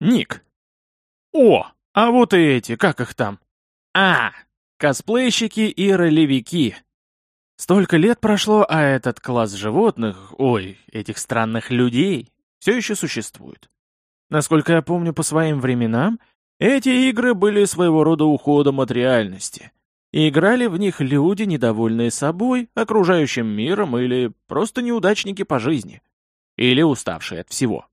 Ник. О, а вот и эти, как их там? А, косплейщики и ролевики. Столько лет прошло, а этот класс животных, ой, этих странных людей, все еще существует. Насколько я помню по своим временам, эти игры были своего рода уходом от реальности. И играли в них люди, недовольные собой, окружающим миром или просто неудачники по жизни. Или уставшие от всего.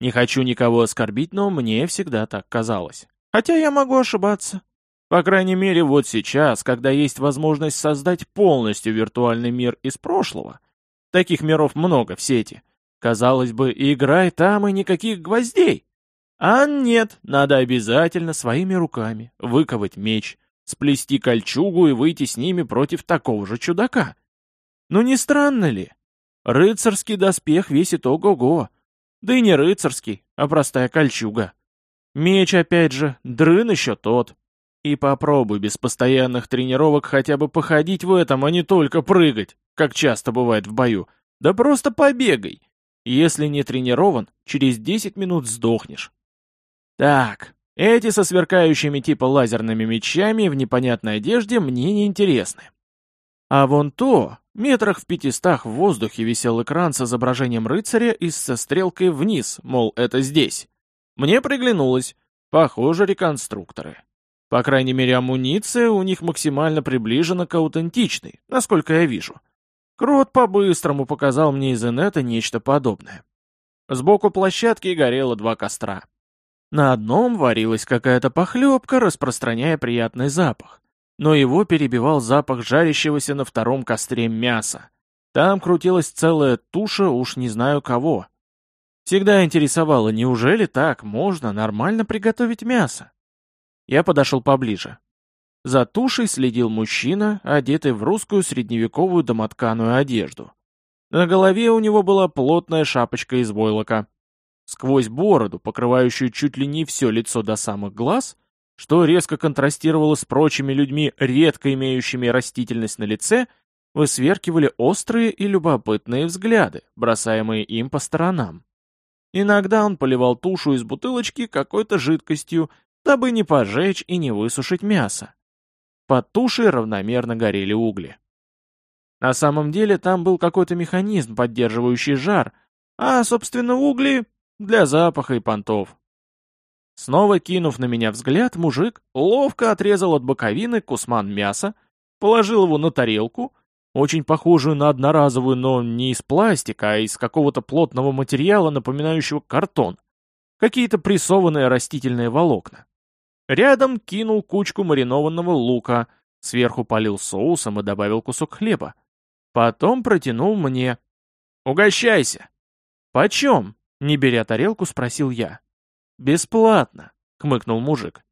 Не хочу никого оскорбить, но мне всегда так казалось. Хотя я могу ошибаться. По крайней мере, вот сейчас, когда есть возможность создать полностью виртуальный мир из прошлого. Таких миров много в сети. Казалось бы, играй там и никаких гвоздей. А нет, надо обязательно своими руками выковать меч, сплести кольчугу и выйти с ними против такого же чудака. Ну не странно ли? Рыцарский доспех весит ого-го. Да и не рыцарский, а простая кольчуга. Меч, опять же, дрын еще тот. И попробуй без постоянных тренировок хотя бы походить в этом, а не только прыгать, как часто бывает в бою. Да просто побегай. Если не тренирован, через 10 минут сдохнешь. Так, эти со сверкающими типа лазерными мечами в непонятной одежде мне не интересны. А вон то, метрах в пятистах в воздухе висел экран с изображением рыцаря и со стрелкой вниз, мол, это здесь. Мне приглянулось. Похоже, реконструкторы. По крайней мере, амуниция у них максимально приближена к аутентичной, насколько я вижу. Крот по-быстрому показал мне из инета нечто подобное. Сбоку площадки горело два костра. На одном варилась какая-то похлебка, распространяя приятный запах. Но его перебивал запах жарящегося на втором костре мяса. Там крутилась целая туша уж не знаю кого. Всегда интересовало, неужели так можно нормально приготовить мясо? Я подошел поближе. За тушей следил мужчина, одетый в русскую средневековую домотканую одежду. На голове у него была плотная шапочка из войлока. Сквозь бороду, покрывающую чуть ли не все лицо до самых глаз, что резко контрастировало с прочими людьми, редко имеющими растительность на лице, высверкивали острые и любопытные взгляды, бросаемые им по сторонам. Иногда он поливал тушу из бутылочки какой-то жидкостью, дабы не пожечь и не высушить мясо. Под тушей равномерно горели угли. На самом деле там был какой-то механизм, поддерживающий жар, а, собственно, угли для запаха и понтов. Снова кинув на меня взгляд, мужик ловко отрезал от боковины кусман мяса, положил его на тарелку, очень похожую на одноразовую, но не из пластика, а из какого-то плотного материала, напоминающего картон. Какие-то прессованные растительные волокна. Рядом кинул кучку маринованного лука, сверху полил соусом и добавил кусок хлеба. Потом протянул мне. «Угощайся!» «Почем?» Не беря тарелку, спросил я. «Бесплатно», — хмыкнул мужик.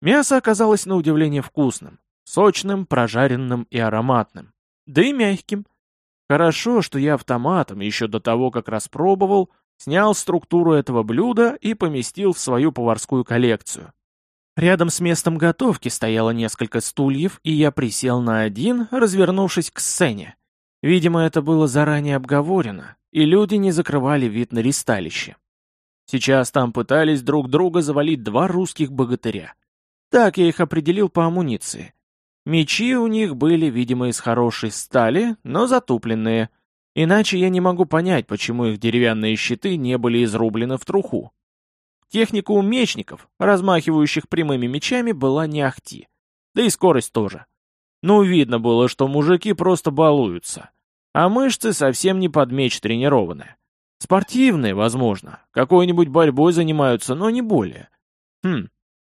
Мясо оказалось на удивление вкусным, сочным, прожаренным и ароматным, да и мягким. Хорошо, что я автоматом, еще до того, как распробовал, снял структуру этого блюда и поместил в свою поварскую коллекцию. Рядом с местом готовки стояло несколько стульев, и я присел на один, развернувшись к сцене. Видимо, это было заранее обговорено, и люди не закрывали вид на ристалище. Сейчас там пытались друг друга завалить два русских богатыря. Так я их определил по амуниции. Мечи у них были, видимо, из хорошей стали, но затупленные. Иначе я не могу понять, почему их деревянные щиты не были изрублены в труху. Техника у мечников, размахивающих прямыми мечами, была не ахти. Да и скорость тоже. Ну, видно было, что мужики просто балуются. А мышцы совсем не под меч тренированы. Спортивные, возможно, какой-нибудь борьбой занимаются, но не более. Хм,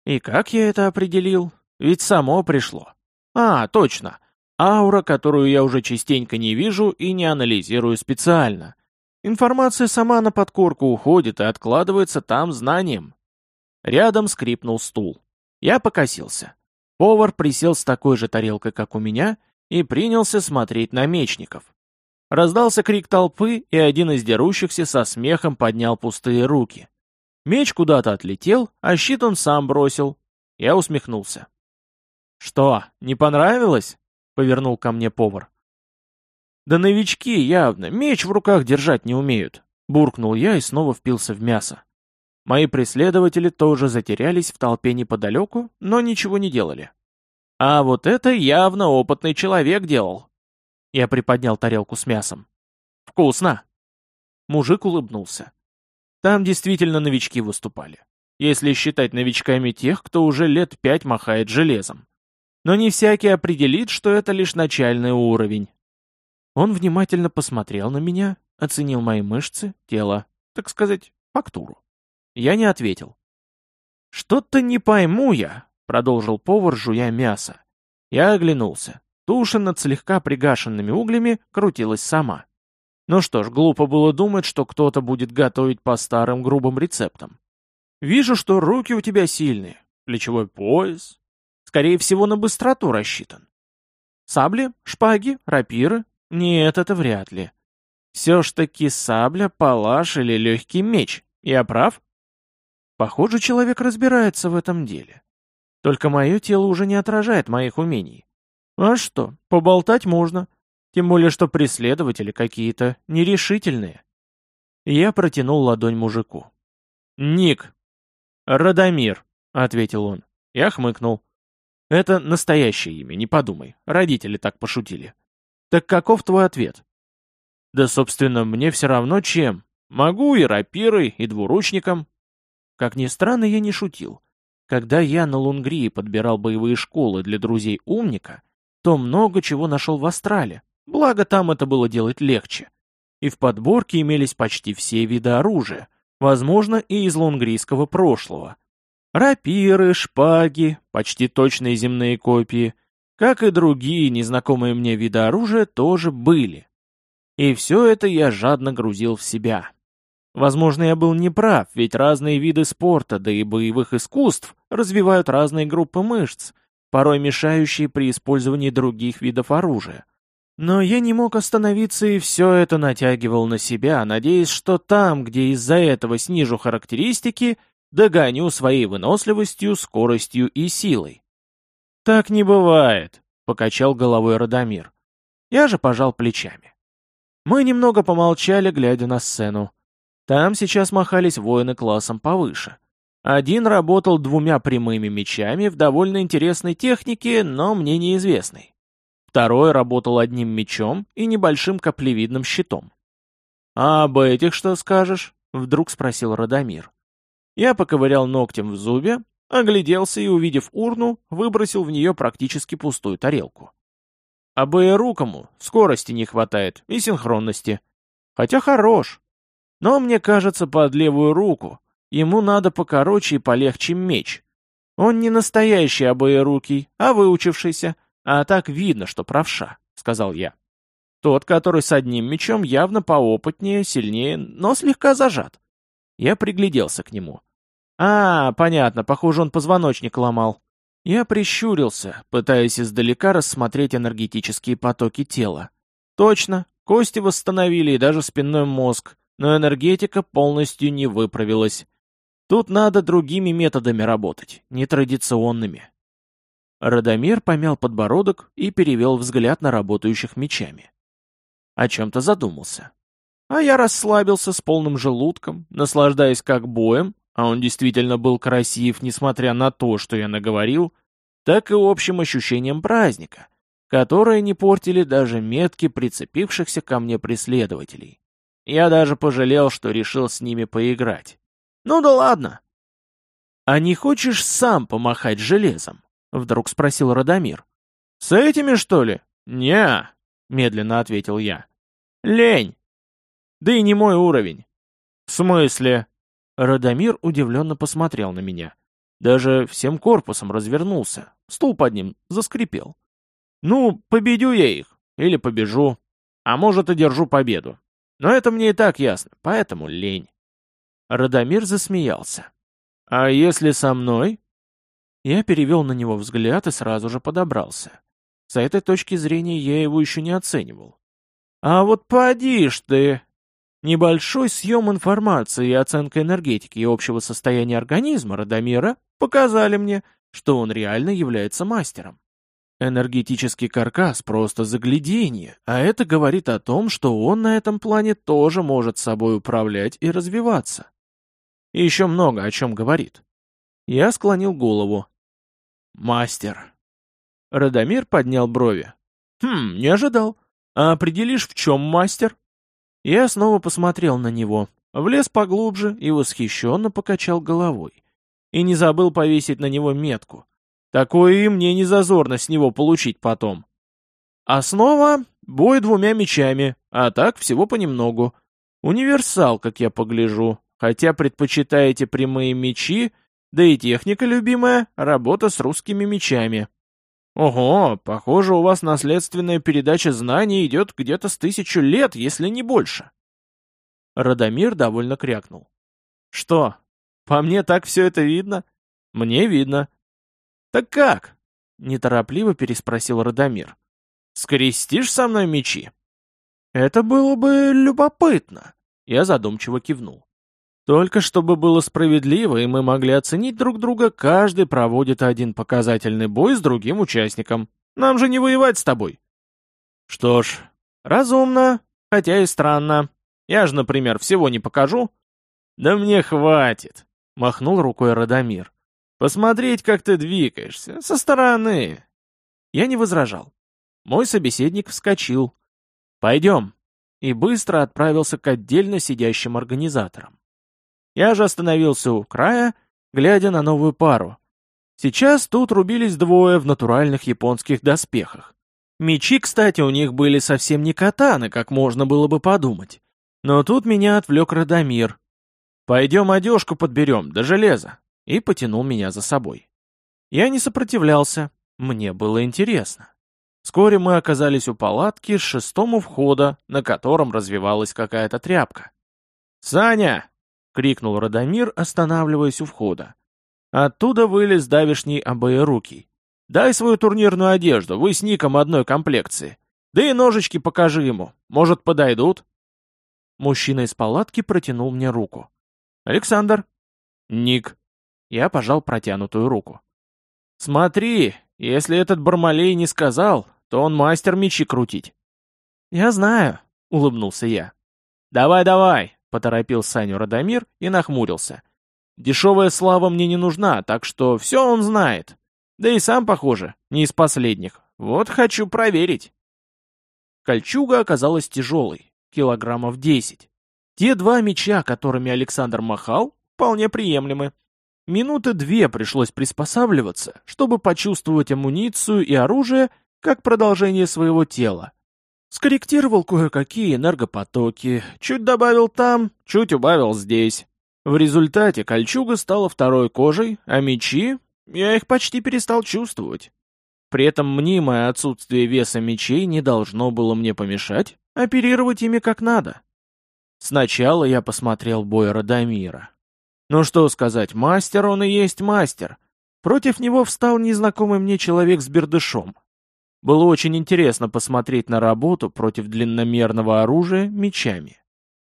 и как я это определил? Ведь само пришло. А, точно. Аура, которую я уже частенько не вижу и не анализирую специально. Информация сама на подкорку уходит и откладывается там знанием. Рядом скрипнул стул. Я покосился. Повар присел с такой же тарелкой, как у меня, и принялся смотреть на мечников. Раздался крик толпы, и один из дерущихся со смехом поднял пустые руки. Меч куда-то отлетел, а щит он сам бросил. Я усмехнулся. «Что, не понравилось?» — повернул ко мне повар. «Да новички явно, меч в руках держать не умеют», — буркнул я и снова впился в мясо. Мои преследователи тоже затерялись в толпе неподалеку, но ничего не делали. А вот это явно опытный человек делал. Я приподнял тарелку с мясом. Вкусно. Мужик улыбнулся. Там действительно новички выступали. Если считать новичками тех, кто уже лет пять махает железом. Но не всякий определит, что это лишь начальный уровень. Он внимательно посмотрел на меня, оценил мои мышцы, тело, так сказать, фактуру. Я не ответил. «Что-то не пойму я», — продолжил повар, жуя мясо. Я оглянулся. Туша над слегка пригашенными углями крутилась сама. Ну что ж, глупо было думать, что кто-то будет готовить по старым грубым рецептам. Вижу, что руки у тебя сильные, плечевой пояс. Скорее всего, на быстроту рассчитан. Сабли, шпаги, рапиры? Нет, это вряд ли. Все ж таки сабля, палаш или легкий меч. Я прав? Похоже, человек разбирается в этом деле. Только мое тело уже не отражает моих умений. А что, поболтать можно. Тем более, что преследователи какие-то нерешительные. Я протянул ладонь мужику. «Ник». «Радомир», — ответил он. Я хмыкнул. «Это настоящее имя, не подумай. Родители так пошутили». «Так каков твой ответ?» «Да, собственно, мне все равно чем. Могу и рапирой, и двуручником. Как ни странно, я не шутил. Когда я на Лунгрии подбирал боевые школы для друзей умника, то много чего нашел в Астрале, благо там это было делать легче. И в подборке имелись почти все виды оружия, возможно, и из лунгрийского прошлого. Рапиры, шпаги, почти точные земные копии, как и другие незнакомые мне виды оружия, тоже были. И все это я жадно грузил в себя. Возможно, я был неправ, ведь разные виды спорта, да и боевых искусств развивают разные группы мышц, порой мешающие при использовании других видов оружия. Но я не мог остановиться и все это натягивал на себя, надеясь, что там, где из-за этого снижу характеристики, догоню своей выносливостью, скоростью и силой. «Так не бывает», — покачал головой Радомир. Я же пожал плечами. Мы немного помолчали, глядя на сцену. Там сейчас махались воины классом повыше. Один работал двумя прямыми мечами в довольно интересной технике, но мне неизвестной. Второй работал одним мечом и небольшим каплевидным щитом. «А об этих что скажешь?» — вдруг спросил Радомир. Я поковырял ногтем в зубе, огляделся и, увидев урну, выбросил в нее практически пустую тарелку. А боерукому скорости не хватает и синхронности. Хотя хорош, но мне кажется, под левую руку ему надо покороче и полегче меч. Он не настоящий обоерукий, а выучившийся, а так видно, что правша, — сказал я. Тот, который с одним мечом, явно поопытнее, сильнее, но слегка зажат. Я пригляделся к нему. А, понятно, похоже, он позвоночник ломал. Я прищурился, пытаясь издалека рассмотреть энергетические потоки тела. Точно, кости восстановили и даже спинной мозг, но энергетика полностью не выправилась. Тут надо другими методами работать, нетрадиционными. Радомир помял подбородок и перевел взгляд на работающих мечами. О чем-то задумался. А я расслабился с полным желудком, наслаждаясь как боем, а он действительно был красив, несмотря на то, что я наговорил, так и общим ощущением праздника, которое не портили даже метки прицепившихся ко мне преследователей. Я даже пожалел, что решил с ними поиграть. Ну да ладно. «А не хочешь сам помахать железом?» — вдруг спросил Радомир. «С этими, что ли?» «Не-а», медленно ответил я. «Лень. Да и не мой уровень». «В смысле?» Радомир удивленно посмотрел на меня. Даже всем корпусом развернулся. Стул под ним заскрипел. «Ну, победю я их. Или побежу. А может, и держу победу. Но это мне и так ясно, поэтому лень. Радомир засмеялся. «А если со мной?» Я перевел на него взгляд и сразу же подобрался. С этой точки зрения я его еще не оценивал. «А вот поди ж ты!» Небольшой съем информации и оценка энергетики и общего состояния организма Радомира показали мне, что он реально является мастером. Энергетический каркас просто загляденье, а это говорит о том, что он на этом плане тоже может собой управлять и развиваться. И еще много о чем говорит. Я склонил голову. «Мастер». Радомир поднял брови. «Хм, не ожидал. А определишь, в чем мастер?» Я снова посмотрел на него, влез поглубже и восхищенно покачал головой. И не забыл повесить на него метку. Такое и мне не зазорно с него получить потом. Основа — бой двумя мечами, а так всего понемногу. Универсал, как я погляжу, хотя предпочитаете прямые мечи, да и техника любимая — работа с русскими мечами. Ого, похоже, у вас наследственная передача знаний идет где-то с тысячу лет, если не больше. Радомир довольно крякнул. Что, по мне так все это видно? Мне видно. Так как? Неторопливо переспросил Радомир. Скрестишь со мной мечи? Это было бы любопытно. Я задумчиво кивнул. Только чтобы было справедливо, и мы могли оценить друг друга, каждый проводит один показательный бой с другим участником. Нам же не воевать с тобой. Что ж, разумно, хотя и странно. Я же, например, всего не покажу. Да мне хватит, махнул рукой Радомир. Посмотреть, как ты двигаешься, со стороны. Я не возражал. Мой собеседник вскочил. Пойдем. И быстро отправился к отдельно сидящим организаторам. Я же остановился у края, глядя на новую пару. Сейчас тут рубились двое в натуральных японских доспехах. Мечи, кстати, у них были совсем не катаны, как можно было бы подумать. Но тут меня отвлек Радомир. «Пойдем одежку подберем, до железа», и потянул меня за собой. Я не сопротивлялся, мне было интересно. Вскоре мы оказались у палатки с шестому входа, на котором развивалась какая-то тряпка. «Саня, крикнул Радомир, останавливаясь у входа. Оттуда вылез давишний обоерукий. «Дай свою турнирную одежду, вы с Ником одной комплекции. Да и ножички покажи ему, может, подойдут?» Мужчина из палатки протянул мне руку. «Александр». «Ник». Я пожал протянутую руку. «Смотри, если этот Бармалей не сказал, то он мастер мечи крутить». «Я знаю», — улыбнулся я. «Давай-давай, — поторопил Саню Радомир и нахмурился. «Дешевая слава мне не нужна, так что все он знает. Да и сам, похоже, не из последних. Вот хочу проверить». Кольчуга оказалась тяжелой, килограммов десять. Те два меча, которыми Александр махал, вполне приемлемы. Минуты две пришлось приспосабливаться, чтобы почувствовать амуницию и оружие как продолжение своего тела. Скорректировал кое-какие энергопотоки, чуть добавил там, чуть убавил здесь. В результате кольчуга стала второй кожей, а мечи, я их почти перестал чувствовать. При этом мнимое отсутствие веса мечей не должно было мне помешать оперировать ими как надо. Сначала я посмотрел бой Радомира. Ну что сказать, мастер он и есть мастер. Против него встал незнакомый мне человек с бердышом, было очень интересно посмотреть на работу против длинномерного оружия мечами.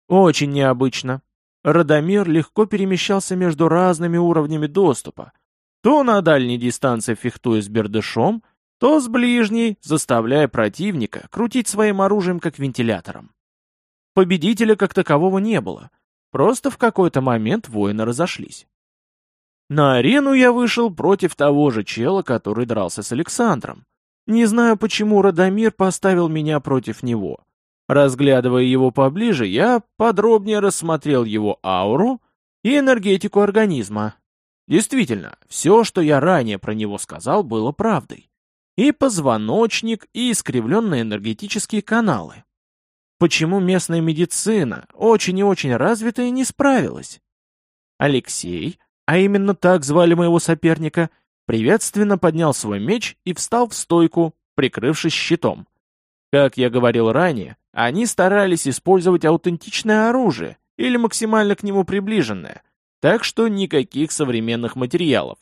Очень необычно. Радомир легко перемещался между разными уровнями доступа. То на дальней дистанции фехтуя с бердышом, то с ближней, заставляя противника крутить своим оружием как вентилятором. Победителя как такового не было. Просто в какой-то момент воины разошлись. На арену я вышел против того же чела, который дрался с Александром. Не знаю, почему Радомир поставил меня против него. Разглядывая его поближе, я подробнее рассмотрел его ауру и энергетику организма. Действительно, все, что я ранее про него сказал, было правдой. И позвоночник, и искривленные энергетические каналы. Почему местная медицина, очень и очень развитая, не справилась? Алексей, а именно так звали моего соперника, — приветственно поднял свой меч и встал в стойку, прикрывшись щитом. Как я говорил ранее, они старались использовать аутентичное оружие или максимально к нему приближенное, так что никаких современных материалов.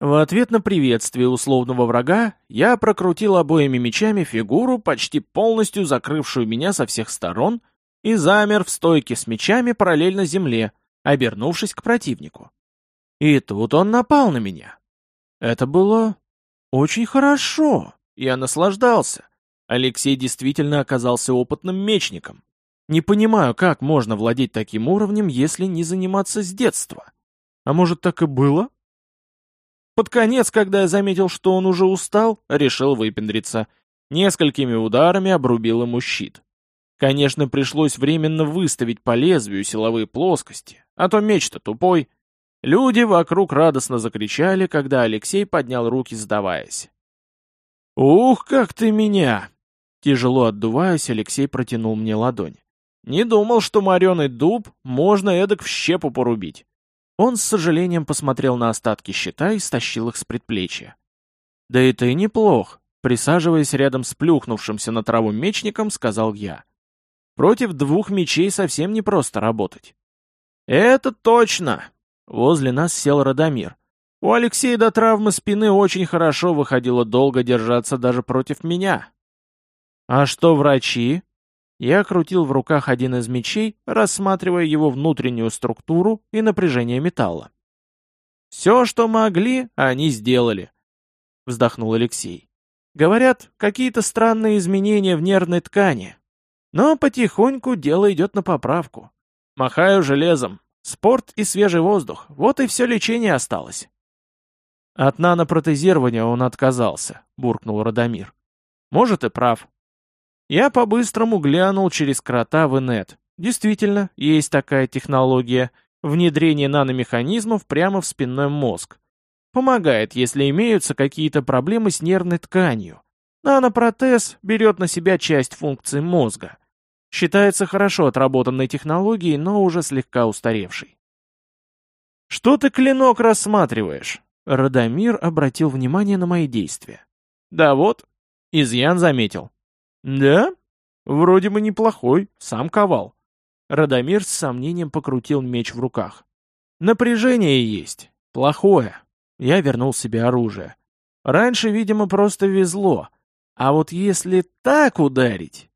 В ответ на приветствие условного врага я прокрутил обоими мечами фигуру, почти полностью закрывшую меня со всех сторон, и замер в стойке с мечами параллельно земле, обернувшись к противнику. И тут он напал на меня. Это было очень хорошо. Я наслаждался. Алексей действительно оказался опытным мечником. Не понимаю, как можно владеть таким уровнем, если не заниматься с детства. А может, так и было? Под конец, когда я заметил, что он уже устал, решил выпендриться. Несколькими ударами обрубил ему щит. Конечно, пришлось временно выставить по лезвию силовые плоскости, а то меч-то тупой. Люди вокруг радостно закричали, когда Алексей поднял руки, сдаваясь. «Ух, как ты меня!» Тяжело отдуваясь, Алексей протянул мне ладонь. «Не думал, что мореный дуб можно эдак в щепу порубить». Он с сожалением посмотрел на остатки щита и стащил их с предплечья. «Да и ты неплох», — присаживаясь рядом с плюхнувшимся на траву мечником, сказал я. «Против двух мечей совсем непросто работать». «Это точно!» Возле нас сел Радомир. У Алексея до травмы спины очень хорошо выходило долго держаться даже против меня. «А что врачи?» Я крутил в руках один из мечей, рассматривая его внутреннюю структуру и напряжение металла. «Все, что могли, они сделали», — вздохнул Алексей. «Говорят, какие-то странные изменения в нервной ткани. Но потихоньку дело идет на поправку. Махаю железом, Спорт и свежий воздух — вот и все лечение осталось. От нанопротезирования он отказался, буркнул Радомир. Может и прав. Я по-быстрому глянул через крота в инет. Действительно, есть такая технология — внедрение наномеханизмов прямо в спинной мозг. Помогает, если имеются какие-то проблемы с нервной тканью. Нанопротез берет на себя часть функций мозга. Считается хорошо отработанной технологией, но уже слегка устаревшей. «Что ты клинок рассматриваешь?» Радомир обратил внимание на мои действия. «Да вот», — изъян заметил. «Да? Вроде бы неплохой, сам ковал». Радомир с сомнением покрутил меч в руках. «Напряжение есть. Плохое». Я вернул себе оружие. Раньше, видимо, просто везло. А вот если так ударить,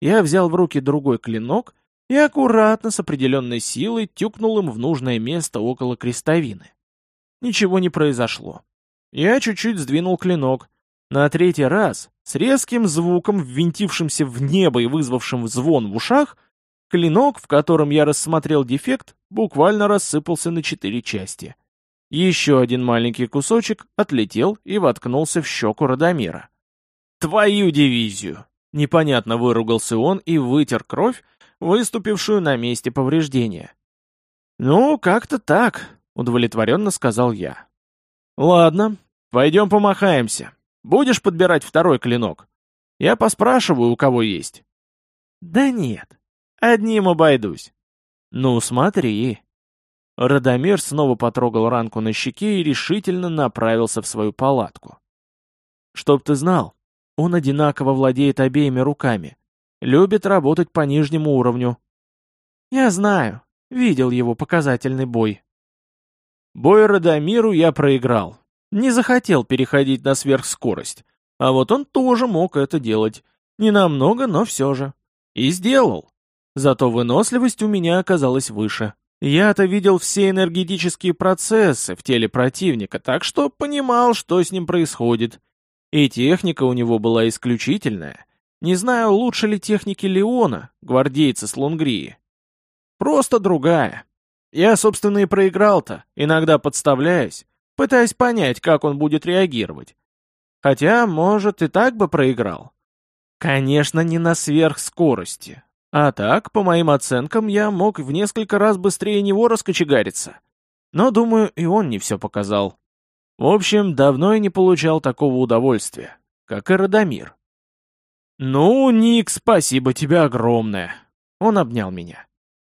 я взял в руки другой клинок и аккуратно с определенной силой тюкнул им в нужное место около крестовины. Ничего не произошло. Я чуть-чуть сдвинул клинок. На третий раз, с резким звуком, ввинтившимся в небо и вызвавшим звон в ушах, клинок, в котором я рассмотрел дефект, буквально рассыпался на четыре части. Еще один маленький кусочек отлетел и воткнулся в щеку Радомира. «Твою дивизию!» Непонятно выругался он и вытер кровь, выступившую на месте повреждения. «Ну, как-то так», — удовлетворенно сказал я. «Ладно, пойдем помахаемся. Будешь подбирать второй клинок? Я поспрашиваю, у кого есть». «Да нет, одним обойдусь». «Ну, смотри». Радомир снова потрогал ранку на щеке и решительно направился в свою палатку. «Чтоб ты знал, он одинаково владеет обеими руками. Любит работать по нижнему уровню. Я знаю. Видел его показательный бой. Бой Радомиру я проиграл. Не захотел переходить на сверхскорость. А вот он тоже мог это делать. Не намного, но все же. И сделал. Зато выносливость у меня оказалась выше. Я-то видел все энергетические процессы в теле противника, так что понимал, что с ним происходит. И техника у него была исключительная. Не знаю, лучше ли техники Леона, гвардейца с Лунгрии. Просто другая. Я, собственно, и проиграл-то, иногда подставляясь, пытаясь понять, как он будет реагировать. Хотя, может, и так бы проиграл. Конечно, не на сверхскорости. А так, по моим оценкам, я мог в несколько раз быстрее него раскочегариться. Но, думаю, и он не все показал. В общем, давно я не получал такого удовольствия, как и Радомир. «Ну, Ник, спасибо тебе огромное!» Он обнял меня.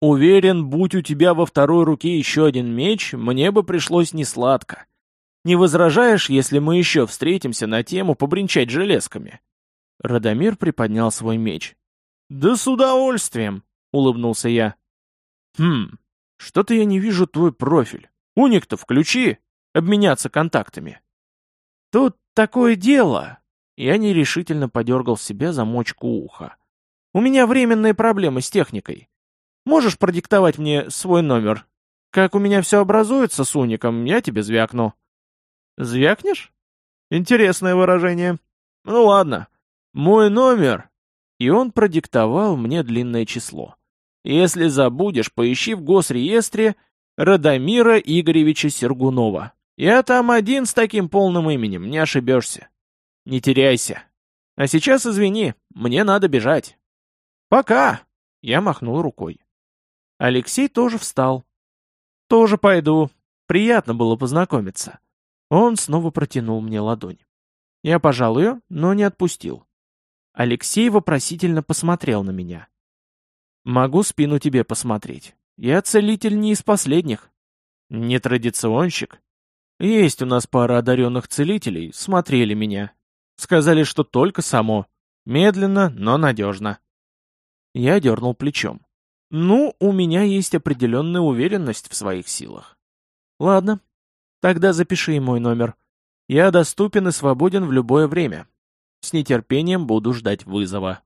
«Уверен, будь у тебя во второй руке еще один меч, мне бы пришлось несладко. Не возражаешь, если мы еще встретимся на тему побренчать железками?» Радомир приподнял свой меч. «Да с удовольствием!» — улыбнулся я. «Хм, что-то я не вижу твой профиль. Уник-то включи!» Обменяться контактами. Тут такое дело. Я нерешительно подергал себе замочку уха. У меня временные проблемы с техникой. Можешь продиктовать мне свой номер? Как у меня все образуется с уником, я тебе звякну. Звякнешь? Интересное выражение. Ну ладно. Мой номер. И он продиктовал мне длинное число. Если забудешь, поищи в госреестре Радомира Игоревича Сергунова. Я там один с таким полным именем, не ошибешься. Не теряйся. А сейчас извини, мне надо бежать. Пока! Я махнул рукой. Алексей тоже встал. Тоже пойду. Приятно было познакомиться. Он снова протянул мне ладонь. Я пожал ее, но не отпустил. Алексей вопросительно посмотрел на меня. «Могу спину тебе посмотреть. Я целитель не из последних. Не традиционщик. Есть у нас пара одаренных целителей, смотрели меня. Сказали, что только само. Медленно, но надежно». Я дернул плечом. «Ну, у меня есть определенная уверенность в своих силах. Ладно, тогда запиши мой номер. Я доступен и свободен в любое время. С нетерпением буду ждать вызова.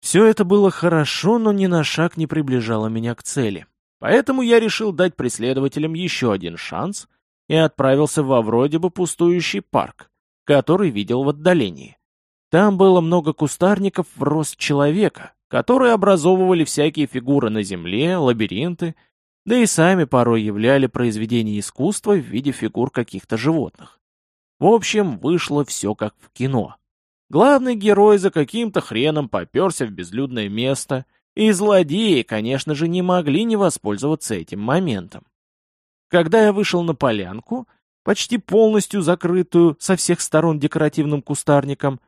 Все это было хорошо, но ни на шаг не приближало меня к цели. Поэтому я решил дать преследователям еще один шанс и отправился во вроде бы пустующий парк, который видел в отдалении. Там было много кустарников в рост человека, которые образовывали всякие фигуры на земле, лабиринты, да и сами порой являли произведения искусства в виде фигур каких-то животных. В общем, вышло все как в кино. Главный герой за каким-то хреном поперся в безлюдное место, и злодеи, конечно же, не могли не воспользоваться этим моментом. Когда я вышел на полянку, почти полностью закрытую со всех сторон декоративным кустарником,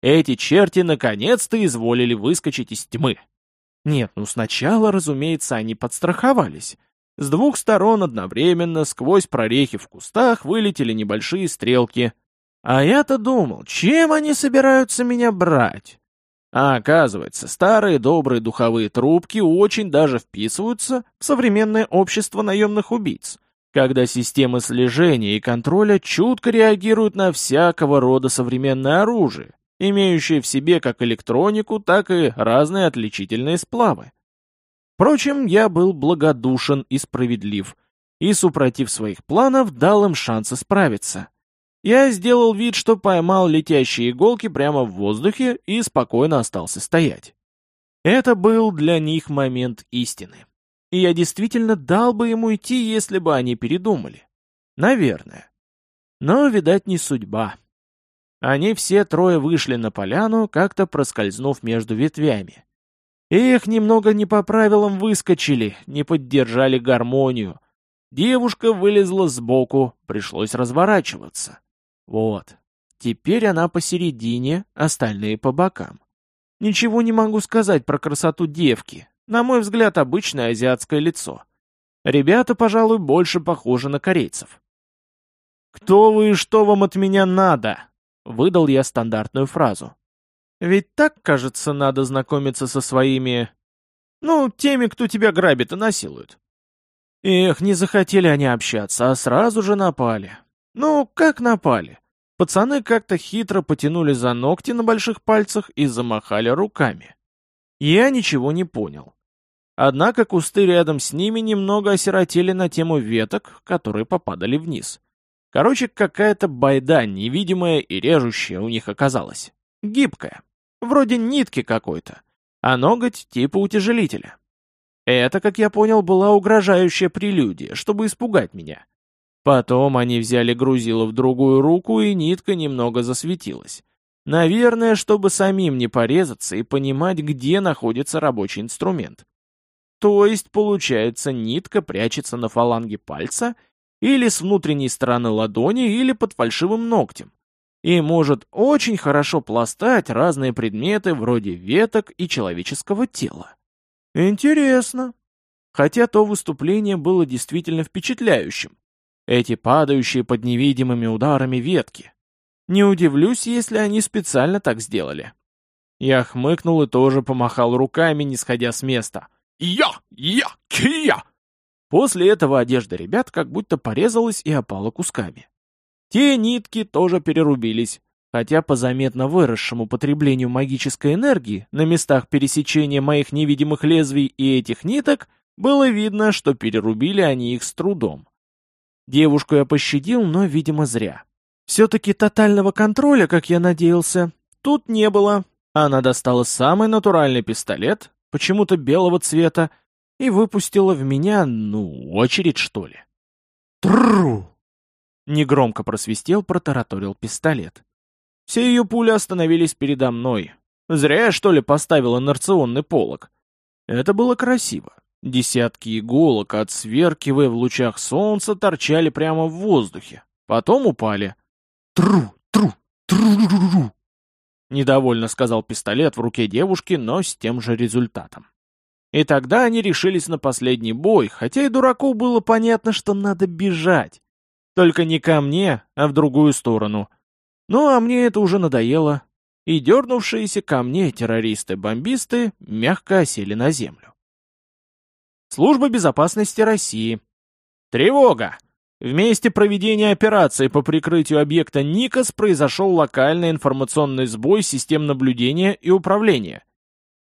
эти черти наконец-то изволили выскочить из тьмы. Нет, ну сначала, разумеется, они подстраховались. С двух сторон одновременно сквозь прорехи в кустах вылетели небольшие стрелки. А я-то думал, чем они собираются меня брать? А оказывается, старые добрые духовые трубки очень даже вписываются в современное общество наемных убийц, когда системы слежения и контроля чутко реагируют на всякого рода современное оружие, имеющие в себе как электронику, так и разные отличительные сплавы. Впрочем, я был благодушен и справедлив, и, супротив своих планов, дал им шанс справиться. Я сделал вид, что поймал летящие иголки прямо в воздухе и спокойно остался стоять. Это был для них момент истины. И я действительно дал бы ему идти, если бы они передумали. Наверное. Но, видать, не судьба. Они все трое вышли на поляну, как-то проскользнув между ветвями. Их немного не по правилам выскочили, не поддержали гармонию. Девушка вылезла сбоку, пришлось разворачиваться. Вот. Теперь она посередине, остальные по бокам. Ничего не могу сказать про красоту девки. На мой взгляд, обычное азиатское лицо. Ребята, пожалуй, больше похожи на корейцев. «Кто вы и что вам от меня надо?» Выдал я стандартную фразу. Ведь так, кажется, надо знакомиться со своими... Ну, теми, кто тебя грабит и насилует. Эх, не захотели они общаться, а сразу же напали. Ну, как напали? Пацаны как-то хитро потянули за ногти на больших пальцах и замахали руками. Я ничего не понял. Однако кусты рядом с ними немного осиротели на тему веток, которые попадали вниз. Короче, какая-то байда невидимая и режущая у них оказалась. Гибкая. Вроде нитки какой-то. А ноготь типа утяжелителя. Это, как я понял, была угрожающая прелюдия, чтобы испугать меня. Потом они взяли грузило в другую руку, и нитка немного засветилась. Наверное, чтобы самим не порезаться и понимать, где находится рабочий инструмент. То есть, получается, нитка прячется на фаланге пальца — или с внутренней стороны ладони, или под фальшивым ногтем. И может очень хорошо пластать разные предметы вроде веток и человеческого тела. Интересно. Хотя то выступление было действительно впечатляющим. Эти падающие под невидимыми ударами ветки. Не удивлюсь, если они специально так сделали. Я хмыкнул и тоже помахал руками, не сходя с места. «Я! Я! Кия!» После этого одежда ребят как будто порезалась и опала кусками. Те нитки тоже перерубились, хотя по заметно выросшему потреблению магической энергии на местах пересечения моих невидимых лезвий и этих ниток было видно, что перерубили они их с трудом. Девушку я пощадил, но, видимо, зря. Все-таки тотального контроля, как я надеялся, тут не было. Она достала самый натуральный пистолет, почему-то белого цвета, и выпустила в меня, ну, очередь, что ли. Трррру! Негромко просвистел, протараторил пистолет. Все ее пули остановились передо мной. Зря я, что ли, поставил инерционный полог. Это было красиво. Десятки иголок, отсверкивая в лучах солнца, торчали прямо в воздухе. Потом упали. Тру, тру, тру-ру-ру-ру. Недовольно сказал пистолет в руке девушки, но с тем же результатом. И тогда они решились на последний бой, хотя и дураку было понятно, что надо бежать. Только не ко мне, а в другую сторону. Ну, а мне это уже надоело. И дернувшиеся ко мне террористы-бомбисты мягко осели на землю. Служба безопасности России. Тревога! В месте проведения операции по прикрытию объекта Никос произошел локальный информационный сбой систем наблюдения и управления.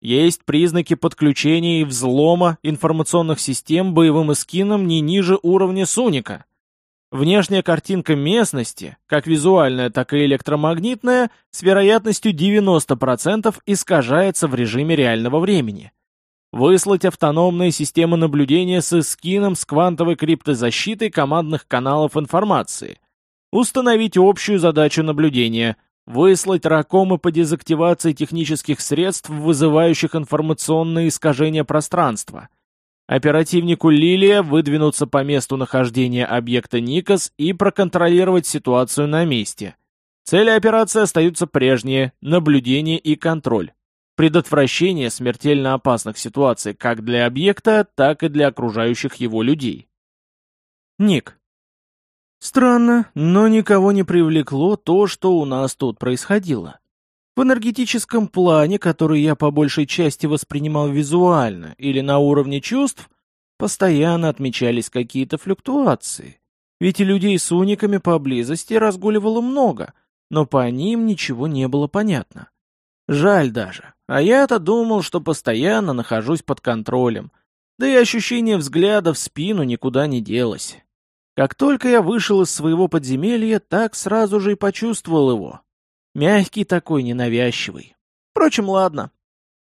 Есть признаки подключения и взлома информационных систем боевым эскином не ниже уровня Суника. Внешняя картинка местности, как визуальная, так и электромагнитная, с вероятностью 90% искажается в режиме реального времени. Выслать автономные системы наблюдения с эскином с квантовой криптозащитой командных каналов информации. Установить общую задачу наблюдения. Выслать ракомы по дезактивации технических средств, вызывающих информационные искажения пространства. Оперативнику Лилия выдвинуться по месту нахождения объекта Никос и проконтролировать ситуацию на месте. Цели операции остаются прежние – наблюдение и контроль предотвращение смертельно опасных ситуаций как для объекта, так и для окружающих его людей. Ник. Странно, но никого не привлекло то, что у нас тут происходило. В энергетическом плане, который я по большей части воспринимал визуально или на уровне чувств, постоянно отмечались какие-то флюктуации. Ведь и людей с униками поблизости разгуливало много, но по ним ничего не было понятно. Жаль даже. А я-то думал, что постоянно нахожусь под контролем. Да и ощущение взгляда в спину никуда не делось. Как только я вышел из своего подземелья, так сразу же и почувствовал его. Мягкий такой, ненавязчивый. Впрочем, ладно.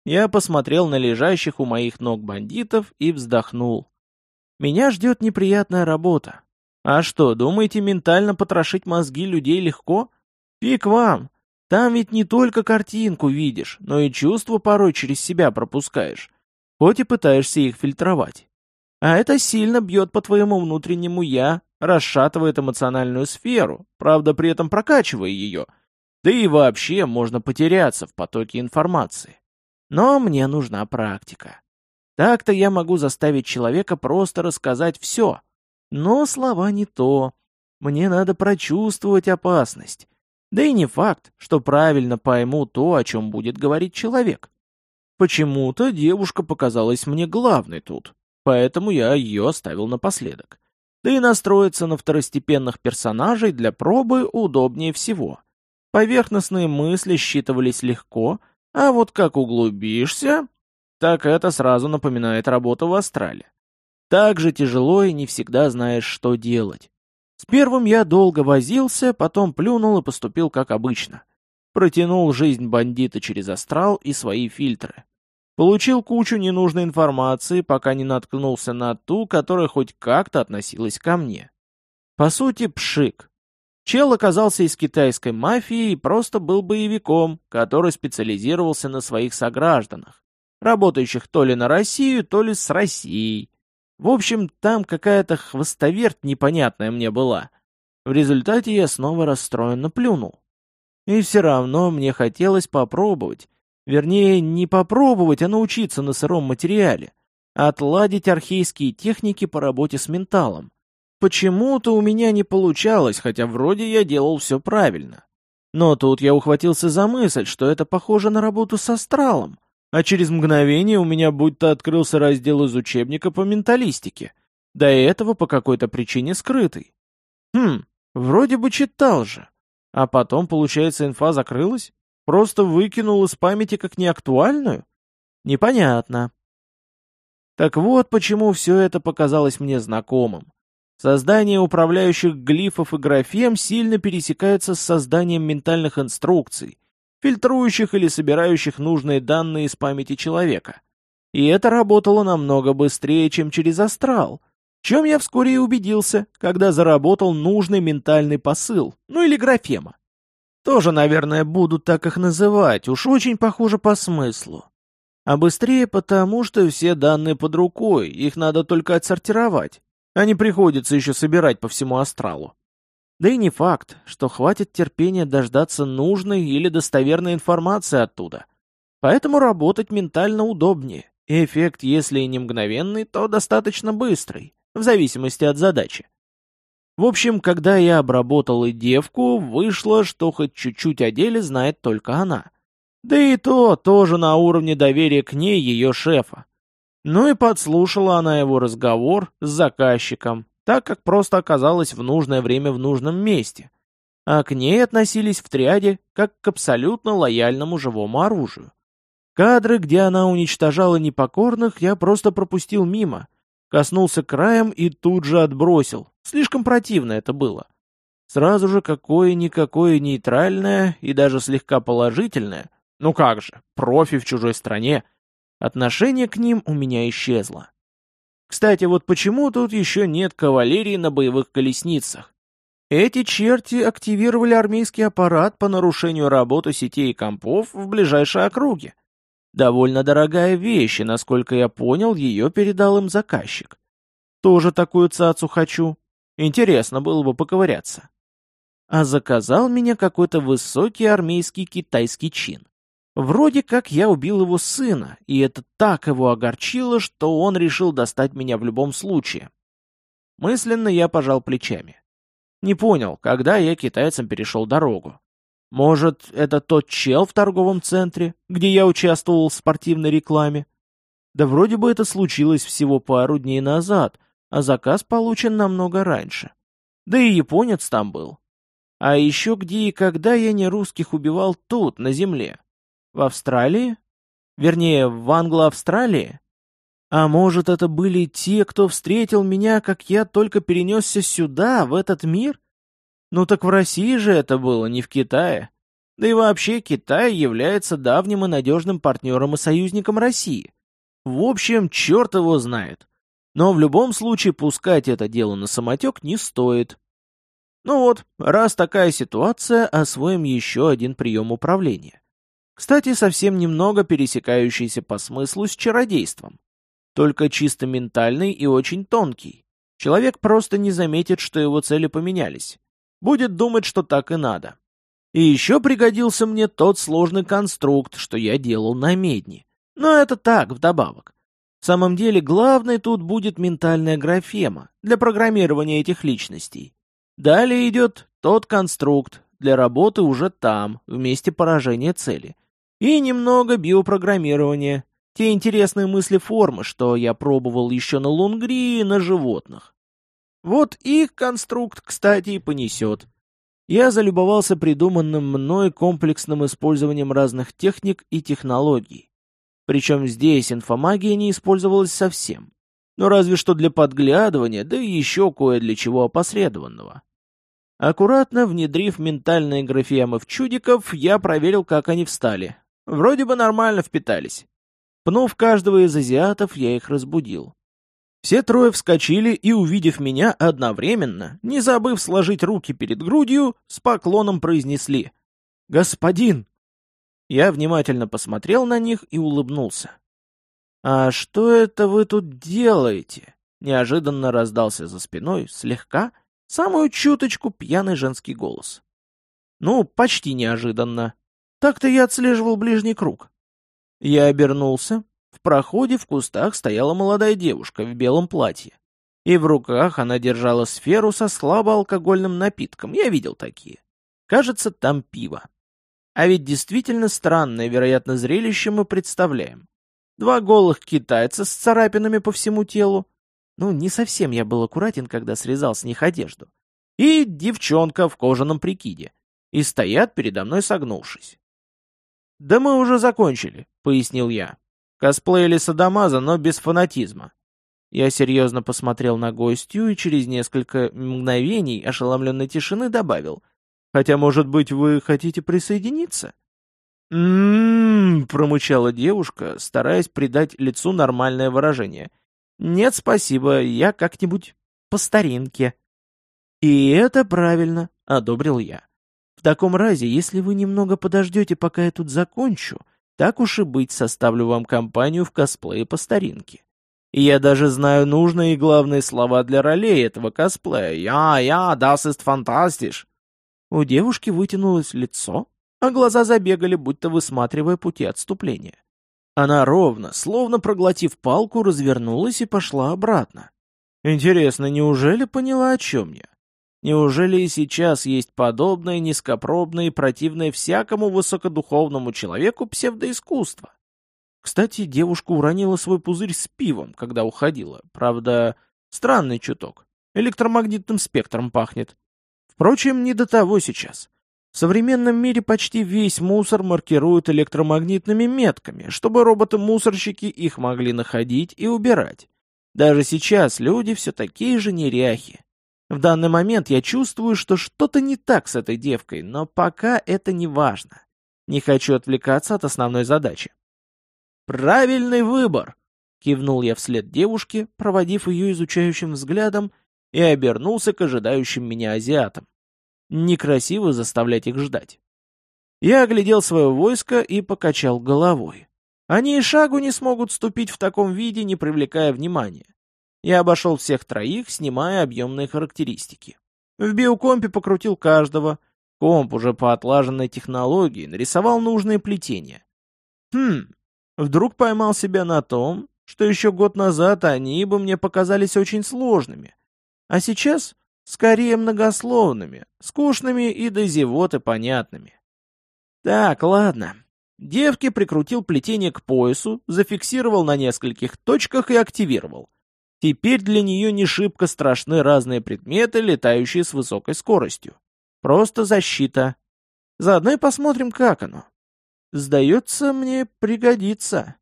Я посмотрел на лежащих у моих ног бандитов и вздохнул. Меня ждет неприятная работа. А что, думаете, ментально потрошить мозги людей легко? Пик вам, там ведь не только картинку видишь, но и чувства порой через себя пропускаешь, хоть и пытаешься их фильтровать. А это сильно бьет по твоему внутреннему «я», расшатывает эмоциональную сферу, правда, при этом прокачивая ее. Да и вообще можно потеряться в потоке информации. Но мне нужна практика. Так-то я могу заставить человека просто рассказать все. Но слова не то. Мне надо прочувствовать опасность, да и не факт, что правильно пойму то, о чем будет говорить человек. Почему-то девушка показалась мне главной тут, поэтому я ее оставил напоследок. Да и настроиться на второстепенных персонажей для пробы удобнее всего. Поверхностные мысли считывались легко, а вот как углубишься, так это сразу напоминает работу в астрале. Так же тяжело и не всегда знаешь, что делать. С первым я долго возился, потом плюнул и поступил как обычно. Протянул жизнь бандита через астрал и свои фильтры. Получил кучу ненужной информации, пока не наткнулся на ту, которая хоть как-то относилась ко мне. По сути, пшик. Чел оказался из китайской мафии и просто был боевиком, который специализировался на своих согражданах, работающих то ли на Россию, то ли с Россией. В общем, там какая-то хвостоверть непонятная мне была. В результате я снова расстроенно плюнул. И все равно мне хотелось попробовать. Вернее, не попробовать, а научиться на сыром материале. Отладить архейские техники по работе с менталом. Почему-то у меня не получалось, хотя вроде я делал все правильно. Но тут я ухватился за мысль, что это похоже на работу с астралом а через мгновение у меня будто открылся раздел из учебника по менталистике, до этого по какой-то причине скрытый. Хм, вроде бы читал же. А потом, получается, инфа закрылась? Просто выкинул из памяти как неактуальную? Непонятно. Так вот, почему все это показалось мне знакомым. Создание управляющих глифов и графем сильно пересекается с созданием ментальных инструкций, фильтрующих или собирающих нужные данные из памяти человека. И это работало намного быстрее, чем через астрал, чем я вскоре и убедился, когда заработал нужный ментальный посыл, ну или графема. Тоже, наверное, будут так их называть, уж очень похоже по смыслу. А быстрее потому, что все данные под рукой, их надо только отсортировать, а не приходится еще собирать по всему астралу. Да и не факт, что хватит терпения дождаться нужной или достоверной информации оттуда. Поэтому работать ментально удобнее, и эффект, если и не мгновенный, то достаточно быстрый, в зависимости от задачи. В общем, когда я обработал и девку, вышло, что хоть чуть-чуть о деле знает только она. Да и то тоже на уровне доверия к ней ее шефа. Ну и подслушала она его разговор с заказчиком, так как просто оказалась в нужное время в нужном месте. А к ней относились в триаде как к абсолютно лояльному живому оружию. Кадры, где она уничтожала непокорных, я просто пропустил мимо. Коснулся краем и тут же отбросил. Слишком противно это было. Сразу же какое-никакое нейтральное и даже слегка положительное ну как же, профи в чужой стране. Отношение к ним у меня исчезло. Кстати, вот почему тут еще нет кавалерии на боевых колесницах? Эти черти активировали армейский аппарат по нарушению работы сетей и компов в ближайшей округе. Довольно дорогая вещь, и, насколько я понял, ее передал им заказчик. Тоже такую цацу хочу. Интересно было бы поковыряться. А заказал меня какой-то высокий армейский китайский чин. Вроде как я убил его сына, и это так его огорчило, что он решил достать меня в любом случае. Мысленно я пожал плечами. Не понял, когда я китайцам перешел дорогу. Может, это тот чел в торговом центре, где я участвовал в спортивной рекламе? Да вроде бы это случилось всего пару дней назад, а заказ получен намного раньше. Да и японец там был. А еще где и когда я не русских убивал тут, на земле. В Австралии? Вернее, в Англо-Австралии? А может, это были те, кто встретил меня, как я только перенесся сюда, в этот мир? Ну так в России же это было, не в Китае. Да и вообще Китай является давним и надежным партнером и союзником России. В общем, черт его знает. Но в любом случае пускать это дело на самотек не стоит. Ну вот, раз такая ситуация, освоим еще один прием управления. Кстати, совсем немного пересекающийся по смыслу с чародейством. Только чисто ментальный и очень тонкий. Человек просто не заметит, что его цели поменялись. Будет думать, что так и надо. И еще пригодился мне тот сложный конструкт, что я делал на медне. Но это так, вдобавок. В самом деле, главной тут будет ментальная графема для программирования этих личностей. Далее идет тот конструкт для работы уже там, в месте поражения цели. И немного биопрограммирования. Те интересные мысли формы, что я пробовал еще на Лунгри и на животных. Вот их конструкт, кстати, и понесет. Я залюбовался придуманным мной комплексным использованием разных техник и технологий. Причем здесь инфомагия не использовалась совсем. Но разве что для подглядывания, да и еще кое для чего опосредованного. Аккуратно внедрив ментальные графемы в чудиков, я проверил, как они встали, Вроде бы нормально впитались. Пнув каждого из азиатов, я их разбудил. Все трое вскочили и, увидев меня одновременно, не забыв сложить руки перед грудью, с поклоном произнесли «Господин!». Я внимательно посмотрел на них и улыбнулся. «А что это вы тут делаете?» Неожиданно раздался за спиной, слегка, самую чуточку пьяный женский голос. Ну, почти неожиданно. Так-то я отслеживал ближний круг. Я обернулся. В проходе в кустах стояла молодая девушка в белом платье. И в руках она держала сферу со слабоалкогольным напитком. Я видел такие. Кажется, там пиво. А ведь действительно странное, вероятно, зрелище мы представляем. Два голых китайца с царапинами по всему телу. Ну, не совсем я был аккуратен, когда срезал с них одежду. И девчонка в кожаном прикиде. И стоят передо мной согнувшись. «Да мы уже закончили», — пояснил я. «Косплеили Садамаза, но без фанатизма». Я серьезно посмотрел на гостью и через несколько мгновений ошеломленной тишины добавил. «Хотя, может быть, вы хотите присоединиться?» «М-м-м», промычала девушка, стараясь придать лицу нормальное выражение. «Нет, спасибо, я как-нибудь по старинке». «И это правильно», — одобрил я. «В таком разе, если вы немного подождете, пока я тут закончу, так уж и быть, составлю вам компанию в косплее по старинке. И я даже знаю нужные и главные слова для ролей этого косплея. «Я, я, das ist fantastisch». У девушки вытянулось лицо, а глаза забегали, будто высматривая пути отступления. Она ровно, словно проглотив палку, развернулась и пошла обратно. Интересно, неужели поняла, о чем я? Неужели и сейчас есть подобное низкопробное и противное всякому высокодуховному человеку псевдоискусство? Кстати, девушка уронила свой пузырь с пивом, когда уходила. Правда, странный чуток. Электромагнитным спектром пахнет. Впрочем, не до того сейчас. В современном мире почти весь мусор маркируют электромагнитными метками, чтобы роботы-мусорщики их могли находить и убирать. Даже сейчас люди все такие же неряхи. В данный момент я чувствую, что что-то не так с этой девкой, но пока это не важно. Не хочу отвлекаться от основной задачи. «Правильный выбор!» — кивнул я вслед девушке, проводив ее изучающим взглядом, и обернулся к ожидающим меня азиатам. Некрасиво заставлять их ждать. Я оглядел свое войско и покачал головой. Они и шагу не смогут ступить в таком виде, не привлекая внимания. Я обошел всех троих, снимая объемные характеристики. В биокомпе покрутил каждого. Комп уже по отлаженной технологии нарисовал нужные плетения. Хм, вдруг поймал себя на том, что еще год назад они бы мне показались очень сложными. А сейчас скорее многословными, скучными и до зевоты понятными. Так, ладно. Девки прикрутил плетение к поясу, зафиксировал на нескольких точках и активировал. Теперь для нее не шибко страшны разные предметы, летающие с высокой скоростью. Просто защита. Заодно и посмотрим, как оно. Сдается мне пригодится.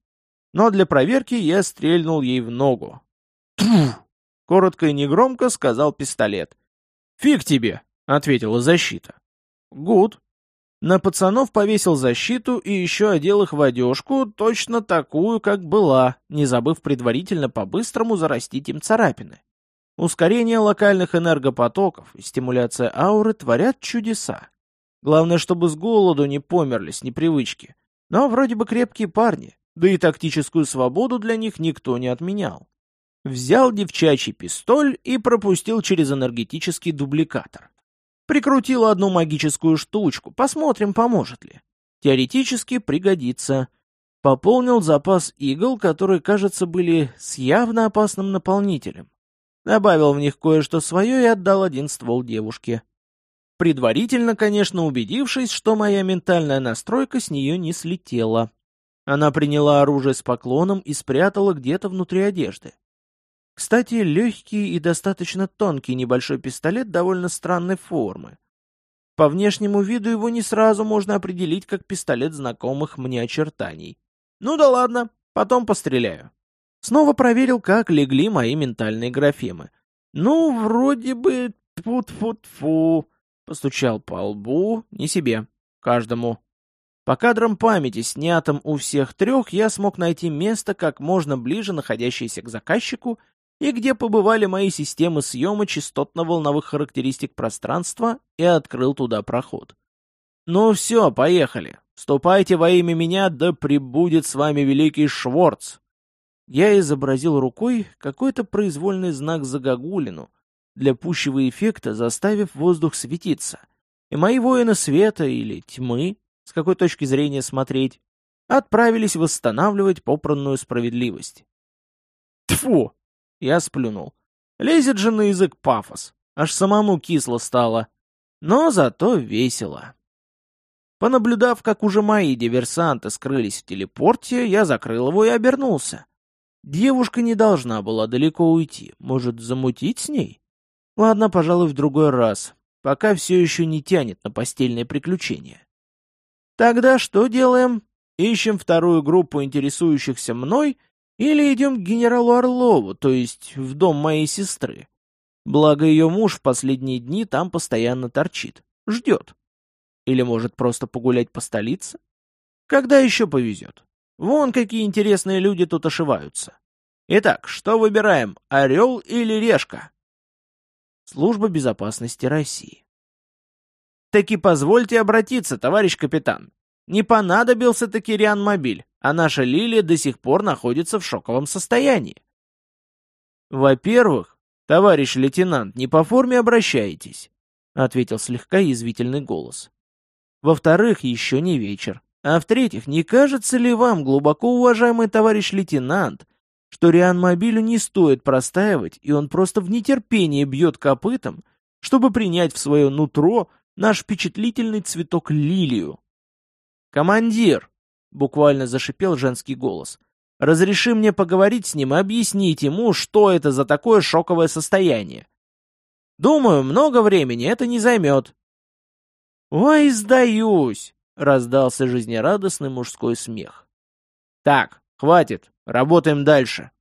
Но для проверки я стрельнул ей в ногу. Тру! Коротко и негромко сказал пистолет. «Фиг тебе!» — ответила защита. «Гуд. На пацанов повесил защиту и еще одел их в одежку, точно такую, как была, не забыв предварительно по-быстрому зарастить им царапины. Ускорение локальных энергопотоков и стимуляция ауры творят чудеса. Главное, чтобы с голоду не померли с непривычки. Но вроде бы крепкие парни, да и тактическую свободу для них никто не отменял. Взял девчачий пистоль и пропустил через энергетический дубликатор. Прикрутил одну магическую штучку, посмотрим, поможет ли. Теоретически пригодится. Пополнил запас игл, которые, кажется, были с явно опасным наполнителем. Добавил в них кое-что свое и отдал один ствол девушке. Предварительно, конечно, убедившись, что моя ментальная настройка с нее не слетела. Она приняла оружие с поклоном и спрятала где-то внутри одежды. Кстати, легкий и достаточно тонкий небольшой пистолет довольно странной формы. По внешнему виду его не сразу можно определить как пистолет знакомых мне очертаний. Ну да ладно, потом постреляю. Снова проверил, как легли мои ментальные графемы. Ну, вроде бы... Тьфу-тьфу-тьфу. Постучал по лбу, не себе, каждому. По кадрам памяти, снятым у всех трех, я смог найти место, как можно ближе находящееся к заказчику, и где побывали мои системы съема частотно-волновых характеристик пространства и открыл туда проход. Ну все, поехали. Ступайте во имя меня, да прибудет с вами великий Шворц. Я изобразил рукой какой-то произвольный знак загогулину, для пущего эффекта заставив воздух светиться. И мои воины света или тьмы, с какой точки зрения смотреть, отправились восстанавливать попранную справедливость. Тфу! Я сплюнул. Лезет же на язык пафос. Аж самому кисло стало. Но зато весело. Понаблюдав, как уже мои диверсанты скрылись в телепорте, я закрыл его и обернулся. Девушка не должна была далеко уйти. Может, замутить с ней? Ладно, пожалуй, в другой раз. Пока все еще не тянет на постельные приключения. Тогда что делаем? Ищем вторую группу интересующихся мной — или идем к генералу Орлову, то есть в дом моей сестры. Благо ее муж в последние дни там постоянно торчит. Ждет. Или может просто погулять по столице? Когда еще повезет? Вон какие интересные люди тут ошиваются. Итак, что выбираем, орел или решка? Служба безопасности России. Таки позвольте обратиться, товарищ капитан. Не понадобился таки Риан-мобиль, а наша Лилия до сих пор находится в шоковом состоянии. Во-первых, товарищ лейтенант, не по форме обращаетесь, ответил слегка язвительный голос. Во-вторых, еще не вечер. А в-третьих, не кажется ли вам, глубоко уважаемый товарищ лейтенант, что Риан-мобилю не стоит простаивать, и он просто в нетерпении бьет копытом, чтобы принять в свое нутро наш впечатлительный цветок лилию? «Командир!» — буквально зашипел женский голос. «Разреши мне поговорить с ним и объяснить ему, что это за такое шоковое состояние. Думаю, много времени это не займет». «Ой, сдаюсь!» — раздался жизнерадостный мужской смех. «Так, хватит, работаем дальше!»